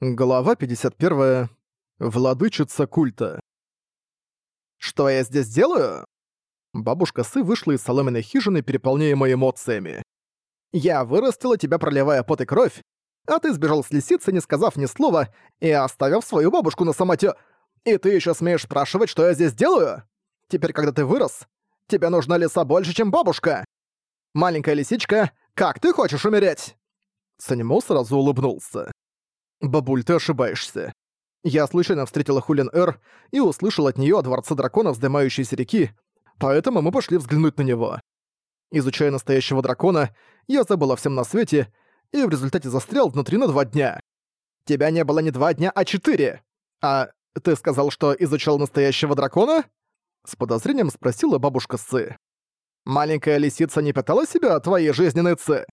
Глава 51. Владычица культа. «Что я здесь делаю?» Бабушка Сы вышла из соломенной хижины, переполняемой эмоциями. «Я вырастила тебя, проливая пот и кровь, а ты сбежал с лисицы, не сказав ни слова, и оставив свою бабушку на самоте... И ты еще смеешь спрашивать, что я здесь делаю? Теперь, когда ты вырос, тебе нужна лиса больше, чем бабушка. Маленькая лисичка, как ты хочешь умереть?» Санимо сразу улыбнулся. «Бабуль, ты ошибаешься. Я случайно встретила Хулин Эр и услышал от неё о Дворце Дракона вздымающейся реки, поэтому мы пошли взглянуть на него. Изучая настоящего дракона, я забыл о всем на свете и в результате застрял внутри на два дня. Тебя не было не два дня, а четыре. А ты сказал, что изучал настоящего дракона? С подозрением спросила бабушка Сы. Маленькая лисица не питала себя от твоей жизненной ци?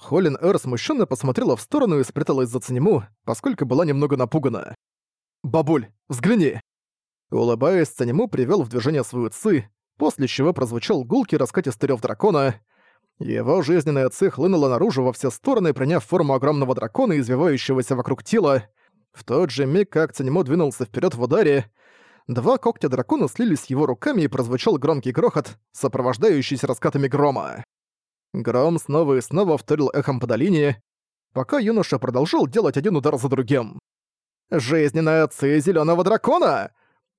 Холлин Эр смущенно посмотрела в сторону и спряталась за Цинему, поскольку была немного напугана. «Бабуль, взгляни!» Улыбаясь, Цинему привел в движение свою ци, после чего прозвучал гулкий раскатистый рёв дракона. Его жизненная ци хлынула наружу во все стороны, приняв форму огромного дракона, извивающегося вокруг тела. В тот же миг, как Цинему двинулся вперед в ударе, два когтя дракона слились с его руками и прозвучал громкий грохот, сопровождающийся раскатами грома. Гром снова и снова вторил эхом по долине, пока юноша продолжал делать один удар за другим. «Жизненная ци зелёного дракона!»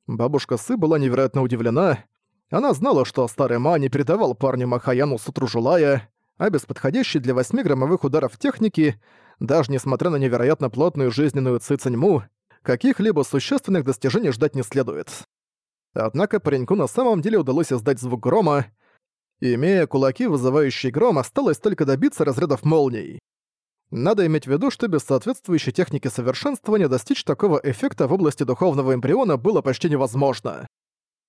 Бабушка Сы была невероятно удивлена. Она знала, что старый Ма не передавал парню Махаяну Сутру Жулая, а без подходящей для 8-граммовых ударов техники, даже несмотря на невероятно плотную жизненную ци Циньму, каких-либо существенных достижений ждать не следует. Однако пареньку на самом деле удалось издать звук грома, Имея кулаки, вызывающие гром, осталось только добиться разрядов молний. Надо иметь в виду, что без соответствующей техники совершенствования достичь такого эффекта в области духовного эмбриона было почти невозможно.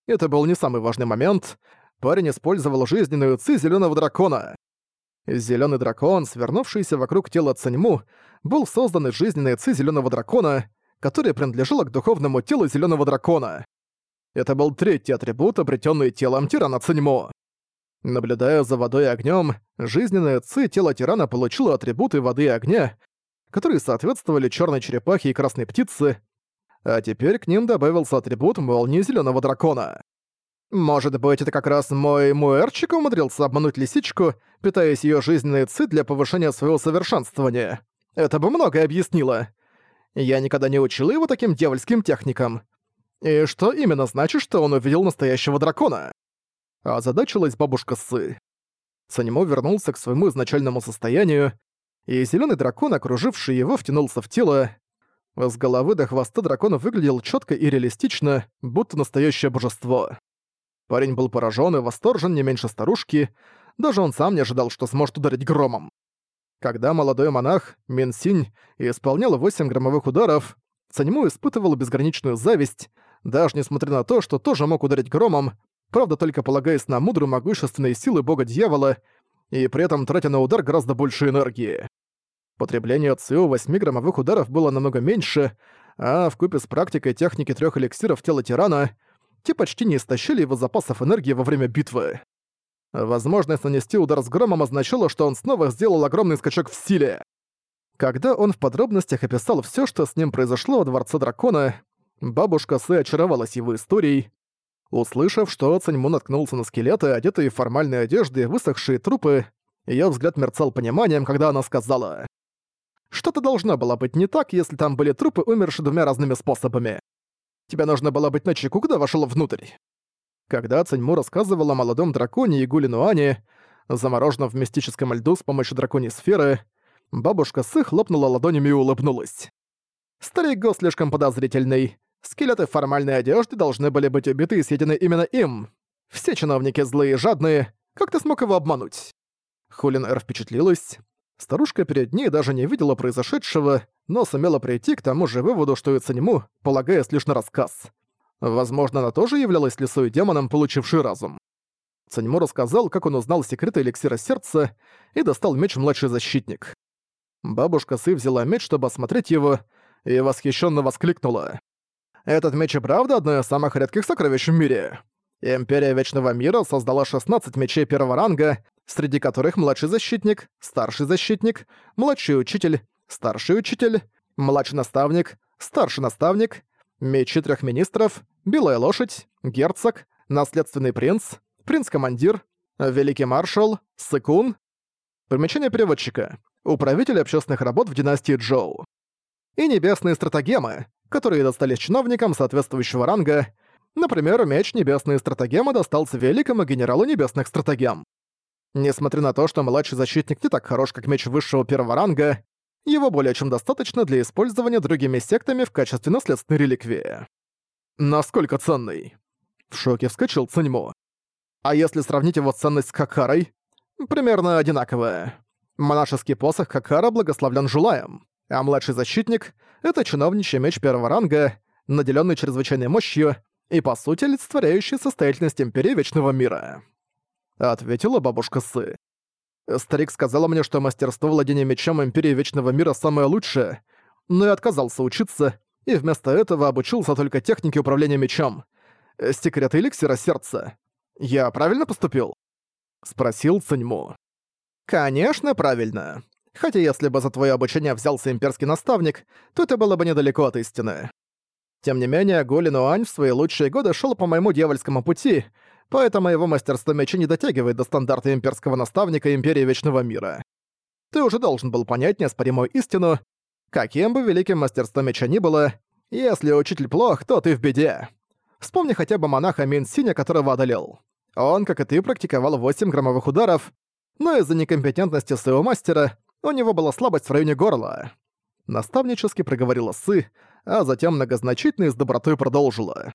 Это был не самый важный момент. Парень использовал жизненную ци зеленого дракона. Зеленый дракон, свернувшийся вокруг тела Цаньму, был создан из жизненной ци зеленого дракона, которая принадлежала к духовному телу зеленого дракона. Это был третий атрибут, обретенный телом тирана Цаньму. Наблюдая за водой и огнем, жизненная ци тела тирана получила атрибуты воды и огня, которые соответствовали черной черепахе и красной птице, а теперь к ним добавился атрибут молнии зеленого дракона. Может быть, это как раз мой муэрчик умудрился обмануть лисичку, питаясь ее жизненной ци для повышения своего совершенствования. Это бы многое объяснило. Я никогда не учил его таким дьявольским техникам. И что именно значит, что он увидел настоящего дракона? А озадачилась бабушка Сы. Санимо вернулся к своему изначальному состоянию, и зеленый дракон, окруживший его, втянулся в тело. С головы до хвоста дракон выглядел четко и реалистично, будто настоящее божество. Парень был поражен и восторжен не меньше старушки, даже он сам не ожидал, что сможет ударить громом. Когда молодой монах, Минсинь, исполнял 8 громовых ударов, Санему испытывал безграничную зависть, даже несмотря на то, что тоже мог ударить громом, правда только полагаясь на мудрую могущественные силы бога-дьявола и при этом тратя на удар гораздо больше энергии. Потребление ЦИО 8-граммовых ударов было намного меньше, а в купе с практикой техники трех эликсиров тела тирана те почти не истощили его запасов энергии во время битвы. Возможность нанести удар с громом означала, что он снова сделал огромный скачок в силе. Когда он в подробностях описал все, что с ним произошло во Дворце Дракона, бабушка Сы очаровалась его историей, Услышав, что Цаньму наткнулся на скелеты, одетые в формальные одежды, высохшие трупы, её взгляд мерцал пониманием, когда она сказала. «Что-то должно было быть не так, если там были трупы, умершие двумя разными способами. Тебе нужно было быть начеку, когда вошел внутрь». Когда Цаньму рассказывала о молодом драконе Игуле Нуане, замороженном в мистическом льду с помощью драконьей сферы, бабушка Сы хлопнула ладонями и улыбнулась. «Старик Го слишком подозрительный. Скелеты в формальной одежде должны были быть убиты и съедены именно им. Все чиновники злые и жадные. Как ты смог его обмануть?» Хулин Эр впечатлилась. Старушка перед ней даже не видела произошедшего, но сумела прийти к тому же выводу, что и Цанему, полагаясь лишь на рассказ. Возможно, она тоже являлась лисой демоном, получивший разум. Цанему рассказал, как он узнал секреты эликсира сердца и достал меч младший защитник. Бабушка Сы взяла меч, чтобы осмотреть его, и восхищенно воскликнула. Этот меч и правда одно из самых редких сокровищ в мире. Империя Вечного Мира создала 16 мечей первого ранга, среди которых младший защитник, старший защитник, младший учитель, старший учитель, младший наставник, старший наставник, мечи трех министров, белая лошадь, герцог, наследственный принц, принц-командир, великий маршал, сыкун. Примечание переводчика. Управитель общественных работ в династии Джоу. И небесные стратагемы, которые достались чиновникам соответствующего ранга. Например, меч Небесные стратагемы достался великому генералу Небесных стратагем. Несмотря на то, что младший защитник не так хорош, как меч высшего первого ранга, его более чем достаточно для использования другими сектами в качестве наследственной реликвии. Насколько ценный? В шоке вскочил Циньмо. А если сравнить его ценность с Хакарой? Примерно одинаковая. Монашеский посох Хакара благословлен Жулаем, а младший защитник — это чиновничий меч первого ранга, наделенный чрезвычайной мощью и, по сути, олицетворяющий состоятельность Империи Вечного Мира. Ответила бабушка Сы. Старик сказала мне, что мастерство владения мечом Империи Вечного Мира самое лучшее, но я отказался учиться, и вместо этого обучился только технике управления мечом. Секрет эликсира сердца. Я правильно поступил? Спросил Циньму. Конечно, правильно. Хотя если бы за твое обучение взялся имперский наставник, то это было бы недалеко от истины. Тем не менее, Гулин Уань в свои лучшие годы шел по моему дьявольскому пути, поэтому его мастерство меча не дотягивает до стандарта имперского наставника Империи Вечного Мира. Ты уже должен был понять неоспоримую истину, каким бы великим мастерством меча ни было, если учитель плох, то ты в беде. Вспомни хотя бы монаха Мин Синя, которого одолел. Он, как и ты, практиковал 8 громовых ударов, но из-за некомпетентности своего мастера у него была слабость в районе горла. Наставнически проговорила Сы, а затем многозначительно и с добротой продолжила.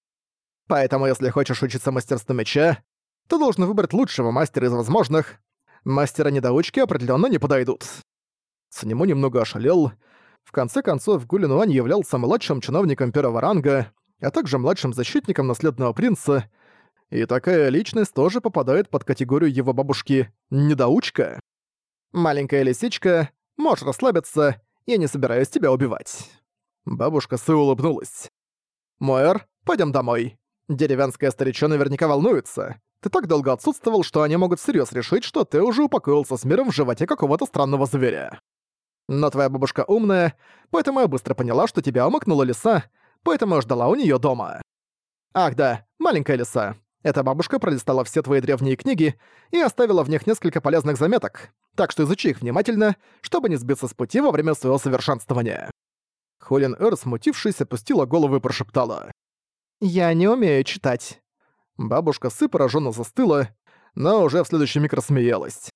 Поэтому, если хочешь учиться мастерству меча, то должен выбрать лучшего мастера из возможных. Мастера-недоучки определенно не подойдут. Санему немного ошалел. В конце концов, Гулинуань являлся младшим чиновником первого ранга, а также младшим защитником наследного принца, и такая личность тоже попадает под категорию его бабушки «недоучка». «Маленькая лисичка, можешь расслабиться, я не собираюсь тебя убивать». Бабушка Сы улыбнулась. «Муэр, пойдем домой. Деревенская старичья наверняка волнуется. Ты так долго отсутствовал, что они могут всерьез решить, что ты уже упокоился с миром в животе какого-то странного зверя. Но твоя бабушка умная, поэтому я быстро поняла, что тебя умыкнула лиса, поэтому ждала у нее дома. Ах да, маленькая лиса. Эта бабушка пролистала все твои древние книги и оставила в них несколько полезных заметок, так что изучи их внимательно, чтобы не сбиться с пути во время своего совершенствования. Холин Эр, смутившись, опустила голову и прошептала. «Я не умею читать». Бабушка Сы пораженно застыла, но уже в следующий миг рассмеялась.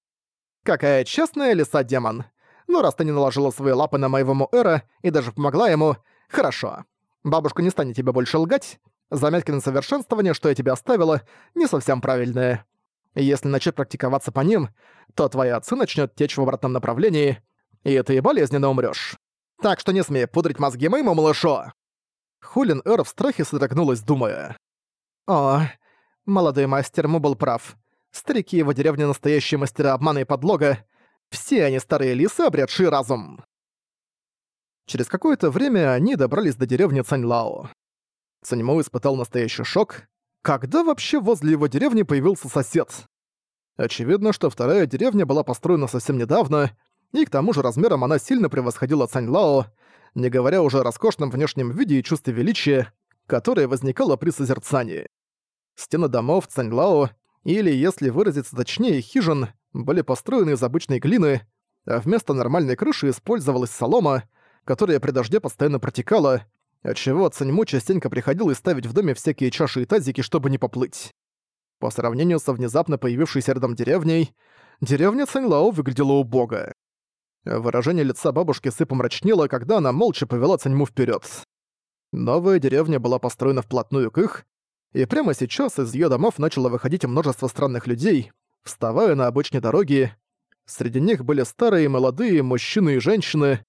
«Какая честная лиса-демон! Ну, раз ты не наложила свои лапы на моего Эра и даже помогла ему, хорошо. Бабушка не станет тебе больше лгать. Заметки на совершенствование, что я тебе оставила, не совсем правильные. Если начать практиковаться по ним, то твоя отцы начнет течь в обратном направлении, и ты болезненно умрёшь. Так что не смей пудрить мозги моему малышу!» Хулин Эр в страхе содрогнулась, думая. «О, молодой мастер Му был прав. Старики его деревни настоящие мастера обмана и подлога. Все они старые лисы, обретшие разум». Через какое-то время они добрались до деревни Цаньлао. Цаньму испытал настоящий шок. Когда вообще возле его деревни появился сосед? Очевидно, что вторая деревня была построена совсем недавно, и к тому же размером она сильно превосходила Цаньлао, не говоря уже о роскошном внешнем виде и чувстве величия, которое возникало при созерцании. Стены домов Цаньлао, или, если выразиться точнее, хижин, были построены из обычной глины, а вместо нормальной крыши использовалась солома, которая при дожде постоянно протекала, отчего Цаньму частенько приходилось ставить в доме всякие чаши и тазики, чтобы не поплыть. По сравнению со внезапно появившейся рядом деревней, деревня Цаньлао выглядела убого. Выражение лица бабушки Сы помрачнело, когда она молча повела Цаньму вперед. Новая деревня была построена вплотную к их, и прямо сейчас из ее домов начало выходить множество странных людей, вставая на обочине дороги. Среди них были старые молодые, мужчины и женщины.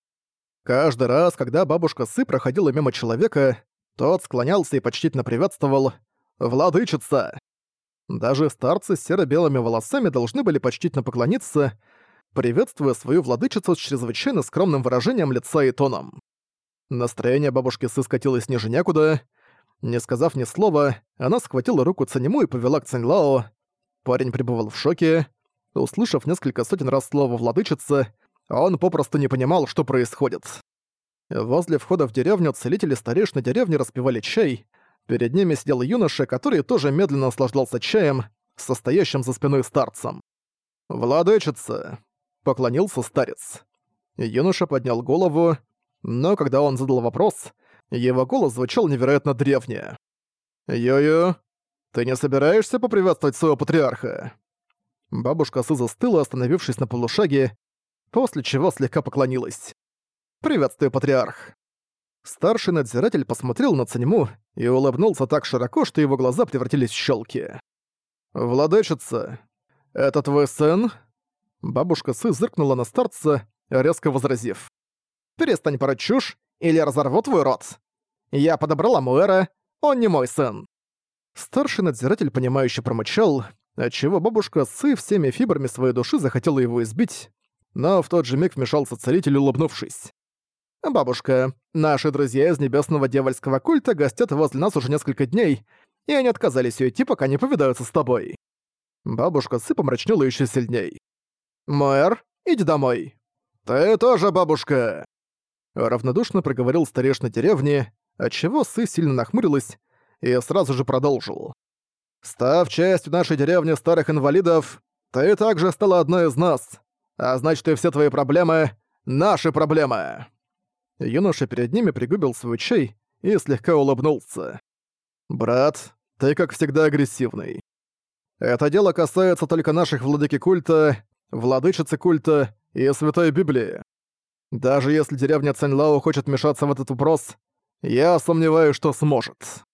Каждый раз, когда бабушка Сы проходила мимо человека, тот склонялся и почтительно приветствовал «Владычица!». Даже старцы с серо-белыми волосами должны были почтительно поклониться, приветствуя свою владычицу с чрезвычайно скромным выражением лица и тоном. Настроение бабушки Сы скатилось ниже некуда. Не сказав ни слова, она схватила руку Цанему и повела к Цаньлао. Парень пребывал в шоке. Услышав несколько сотен раз слово «владычица», он попросту не понимал, что происходит. Возле входа в деревню целители старейшины деревни распивали чай. Перед ними сидел юноша, который тоже медленно наслаждался чаем, состоящим за спиной старцем. «Владычица!» — поклонился старец. Юноша поднял голову, но когда он задал вопрос, его голос звучал невероятно древне. «Ю-ю, ты не собираешься поприветствовать своего патриарха?» Бабушка Сы застыла, остановившись на полушаге, после чего слегка поклонилась. «Приветствую, патриарх!» Старший надзиратель посмотрел на Цаньму и улыбнулся так широко, что его глаза превратились в щелки. «Владычица, это твой сын?» Бабушка Сы зыркнула на старца, резко возразив. «Перестань пороть чушь, или разорву твой рот. Я подобрала Муэра, он не мой сын». Старший надзиратель, понимающе промычал, отчего бабушка Сы всеми фибрами своей души захотела его избить, но в тот же миг вмешался целитель, улыбнувшись. «Бабушка, наши друзья из небесного дьявольского культа гостят возле нас уже несколько дней, и они отказались уйти, пока не повидаются с тобой». Бабушка Сы помрачнела еще сильней. «Мэр, иди домой». «Ты тоже, бабушка!» Равнодушно проговорил старейшина деревни, отчего Сы сильно нахмурилась и сразу же продолжил. «Став частью нашей деревни старых инвалидов, ты также стала одной из нас, а значит и все твои проблемы — наши проблемы!» Юноша перед ними пригубил свой чай и слегка улыбнулся. «Брат, ты как всегда агрессивный. Это дело касается только наших владыки культа, владычицы культа и Святой Библии. Даже если деревня Цаньлао хочет вмешаться в этот вопрос, я сомневаюсь, что сможет».